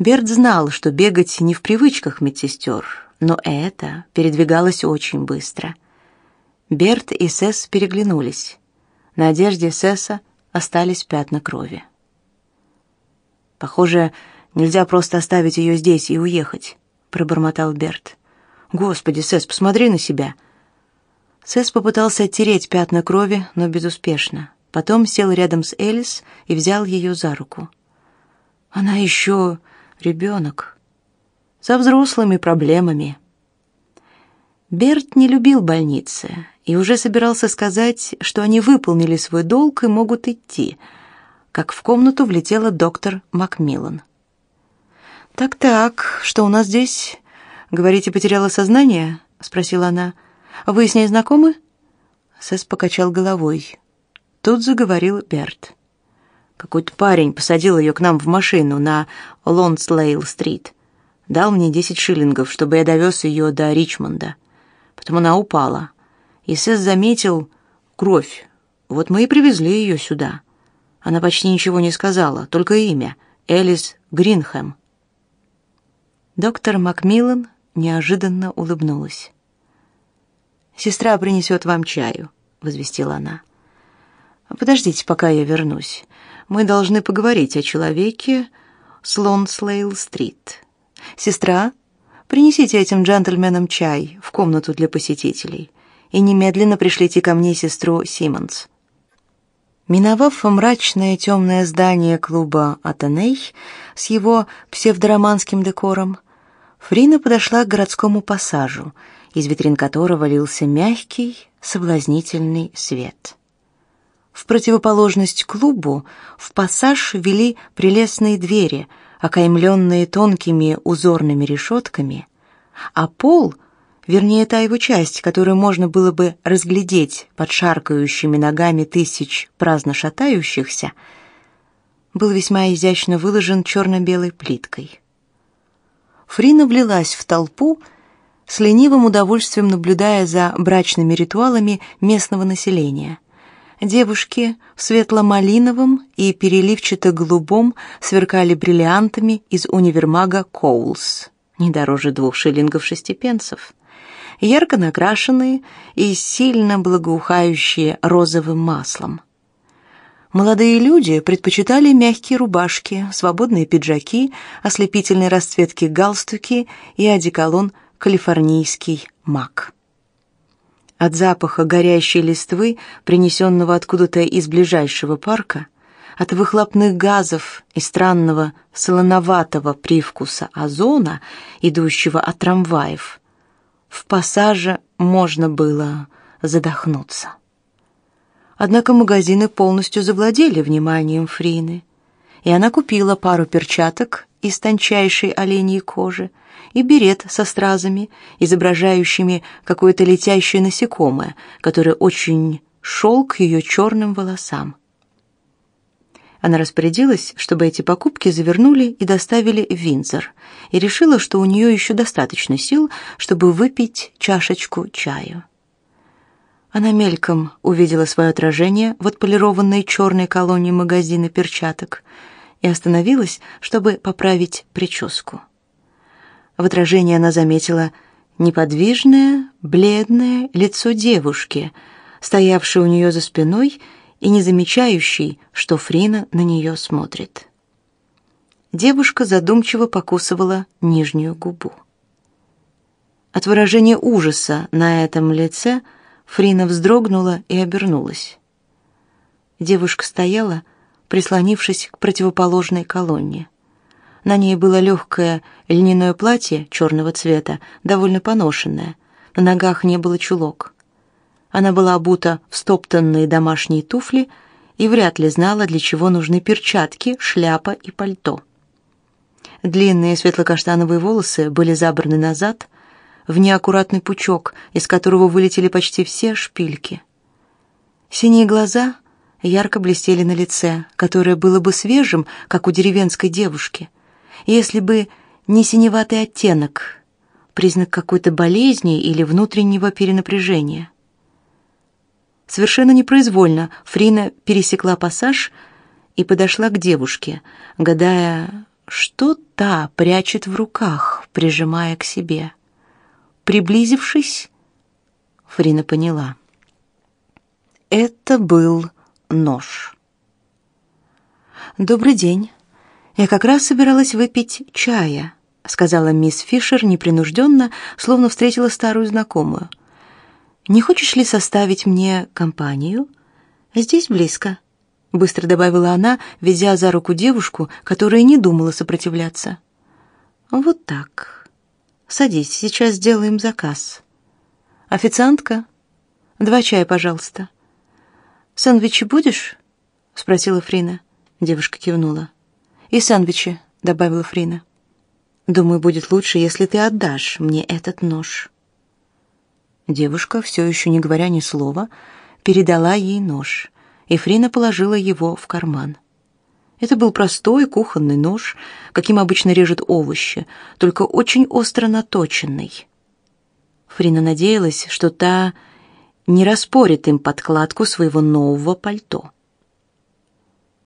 Берт знал, что бегать не в привычках медсестер, но это передвигалось очень быстро. Берт и Сесс переглянулись. На одежде Сесса остались пятна крови. Похоже, нельзя просто оставить ее здесь и уехать, пробормотал Берт. Господи, Сесс, посмотри на себя. Сесс попытался оттереть пятна крови, но безуспешно. Потом сел рядом с Элис и взял ее за руку. Она еще ребенок. Со взрослыми проблемами. Берт не любил больницы и уже собирался сказать, что они выполнили свой долг и могут идти, как в комнату влетела доктор Макмиллан. «Так-так, что у нас здесь? Говорите, потеряла сознание?» — спросила она. «Вы с ней знакомы?» Сэс покачал головой. Тут заговорил Берт. Какой-то парень посадил ее к нам в машину на Лонслейл-стрит. Дал мне десять шиллингов, чтобы я довез ее до Ричмонда. Потом она упала. И Сэс заметил кровь. Вот мы и привезли ее сюда. Она почти ничего не сказала, только имя — Элис Гринхэм. Доктор Макмиллан неожиданно улыбнулась. «Сестра принесет вам чаю», — возвестила она. Подождите, пока я вернусь. Мы должны поговорить о человеке с Лонслейл-стрит. Сестра, принесите этим джентльменам чай в комнату для посетителей и немедленно пришлите ко мне сестру Симмонс. Миновав мрачное темное здание клуба Атеней с его псевдороманским декором, Фрина подошла к городскому пассажу, из витрин которого лился мягкий, соблазнительный свет. В противоположность клубу в пассаж вели прелестные двери, окаймленные тонкими узорными решетками, а пол, вернее та его часть, которую можно было бы разглядеть под шаркающими ногами тысяч праздно шатающихся, был весьма изящно выложен черно-белой плиткой. Фрина влилась в толпу, с ленивым удовольствием наблюдая за брачными ритуалами местного населения – Девушки в светло-малиновом и переливчато-голубом сверкали бриллиантами из универмага Коулс, не дороже двух шиллингов шести пенсов. Ярко накрашенные и сильно благоухающие розовым маслом. Молодые люди предпочитали мягкие рубашки, свободные пиджаки, ослепительной расцветки галстуки и одеколон «Калифорнийский мак». От запаха горящей листвы, принесенного откуда-то из ближайшего парка, от выхлопных газов и странного солоноватого привкуса озона, идущего от трамваев, в пассаже можно было задохнуться. Однако магазины полностью завладели вниманием Фрины, и она купила пару перчаток из тончайшей оленьей кожи, и берет со стразами, изображающими какое-то летящее насекомое, которое очень шел к ее черным волосам. Она распорядилась, чтобы эти покупки завернули и доставили в Винзор, и решила, что у нее еще достаточно сил, чтобы выпить чашечку чаю. Она мельком увидела свое отражение в отполированной черной колонне магазина перчаток и остановилась, чтобы поправить прическу. В отражении она заметила неподвижное, бледное лицо девушки, стоявшей у нее за спиной и не замечающей, что Фрина на нее смотрит. Девушка задумчиво покусывала нижнюю губу. От выражения ужаса на этом лице Фрина вздрогнула и обернулась. Девушка стояла, прислонившись к противоположной колонне. На ней было легкое льняное платье черного цвета, довольно поношенное. На ногах не было чулок. Она была обута в стоптанные домашние туфли и вряд ли знала, для чего нужны перчатки, шляпа и пальто. Длинные светло-каштановые волосы были забраны назад в неаккуратный пучок, из которого вылетели почти все шпильки. Синие глаза ярко блестели на лице, которое было бы свежим, как у деревенской девушки — если бы не синеватый оттенок, признак какой-то болезни или внутреннего перенапряжения. Совершенно непроизвольно Фрина пересекла пассаж и подошла к девушке, гадая, что та прячет в руках, прижимая к себе. Приблизившись, Фрина поняла. Это был нож. «Добрый день. Я как раз собиралась выпить чая», — сказала мисс Фишер непринужденно, словно встретила старую знакомую. «Не хочешь ли составить мне компанию? Здесь близко», — быстро добавила она, ведя за руку девушку, которая не думала сопротивляться. «Вот так. Садись, сейчас сделаем заказ. Официантка, два чая, пожалуйста». «Сэндвичи будешь?» — спросила Фрина. Девушка кивнула. «И сэндвичи», — добавила Фрина. «Думаю, будет лучше, если ты отдашь мне этот нож». Девушка, все еще не говоря ни слова, передала ей нож, и Фрина положила его в карман. Это был простой кухонный нож, каким обычно режут овощи, только очень остро наточенный. Фрина надеялась, что та не распорит им подкладку своего нового пальто.